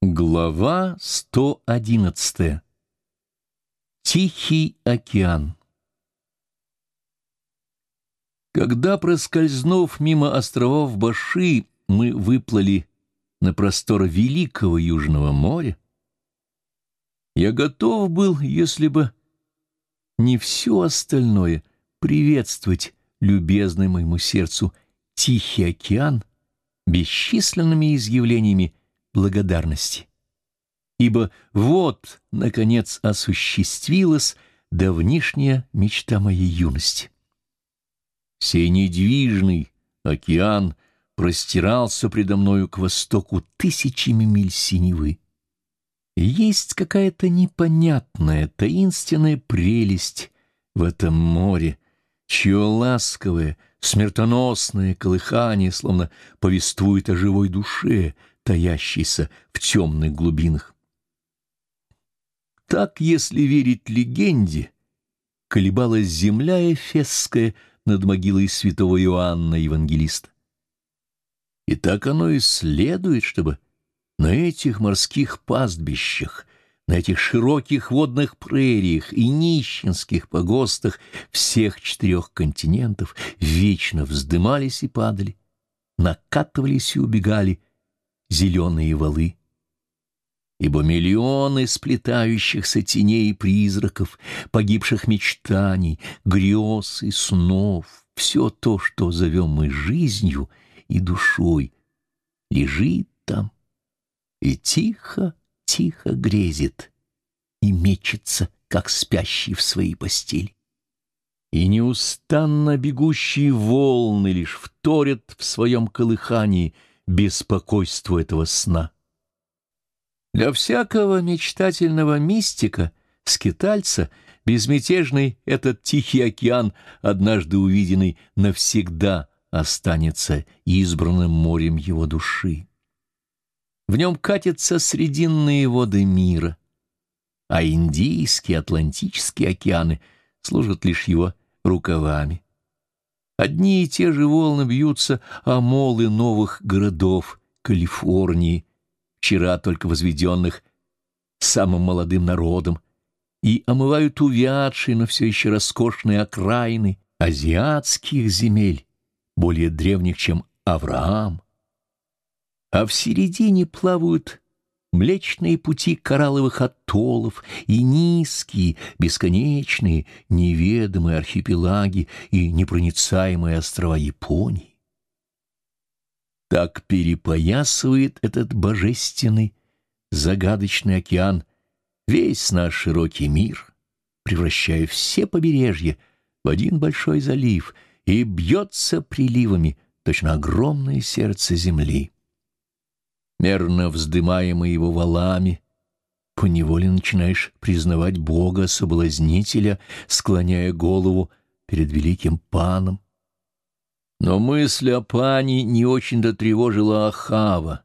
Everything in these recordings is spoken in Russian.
Глава 111. Тихий океан. Когда, проскользнув мимо островов Баши, мы выплыли на простор Великого Южного моря, я готов был, если бы не все остальное, приветствовать любезный моему сердцу Тихий океан бесчисленными изъявлениями благодарности. Ибо вот, наконец, осуществилась давнишняя мечта моей юности. Сей недвижный океан простирался предо мною к востоку тысячами миль синевы. Есть какая-то непонятная, таинственная прелесть в этом море, чье ласковое, смертоносное колыхание словно повествует о живой душе, таящейся в темных глубинах. Так, если верить легенде, колебалась земля Эфесская над могилой святого Иоанна Евангелиста. И так оно и следует, чтобы на этих морских пастбищах, на этих широких водных прериях и нищенских погостах всех четырех континентов вечно вздымались и падали, накатывались и убегали зеленые валы. Ибо миллионы сплетающихся теней и призраков, погибших мечтаний, грез и снов, все то, что зовем мы жизнью и душой, лежит там и тихо-тихо грезит и мечется, как спящий в своей постели. И неустанно бегущие волны лишь вторят в своем колыхании — беспокойству этого сна. Для всякого мечтательного мистика, скитальца, безмятежный этот тихий океан, однажды увиденный, навсегда останется избранным морем его души. В нем катятся срединные воды мира, а Индийские, Атлантические океаны служат лишь его рукавами. Одни и те же волны бьются о молы новых городов Калифорнии, вчера только возведенных самым молодым народом, и омывают увядшие, но все еще роскошные окраины азиатских земель, более древних, чем Авраам. А в середине плавают Млечные пути коралловых атоллов и низкие, бесконечные, неведомые архипелаги и непроницаемые острова Японии. Так перепоясывает этот божественный, загадочный океан весь наш широкий мир, превращая все побережья в один большой залив и бьется приливами, точно огромное сердце земли мерно вздымаемый его валами, поневоле начинаешь признавать Бога-соблазнителя, склоняя голову перед великим паном. Но мысль о пане не очень-то тревожила Ахава,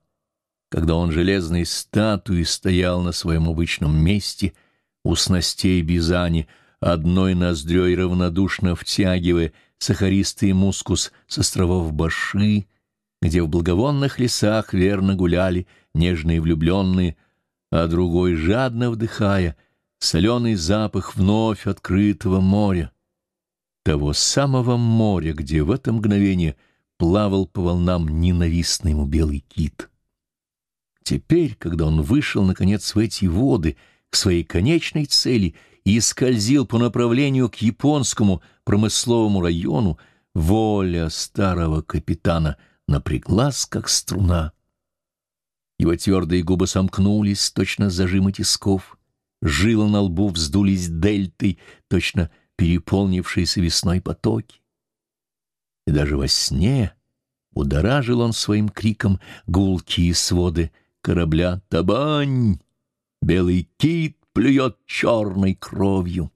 когда он железной статуей стоял на своем обычном месте у снастей Бизани, одной ноздрёй равнодушно втягивая сахаристый мускус с островов Баши, где в благовонных лесах верно гуляли нежные влюбленные, а другой, жадно вдыхая, соленый запах вновь открытого моря, того самого моря, где в это мгновение плавал по волнам ненавистный ему белый кит. Теперь, когда он вышел, наконец, в эти воды, к своей конечной цели и скользил по направлению к японскому промысловому району, воля старого капитана — напряглась, как струна. Его твердые губы сомкнулись, точно зажимы тисков, жилы на лбу вздулись дельтой, точно переполнившиеся весной потоки. И даже во сне удоражил он своим криком гулкие своды корабля «Табань!» Белый кит плюет черной кровью.